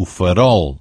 o farol.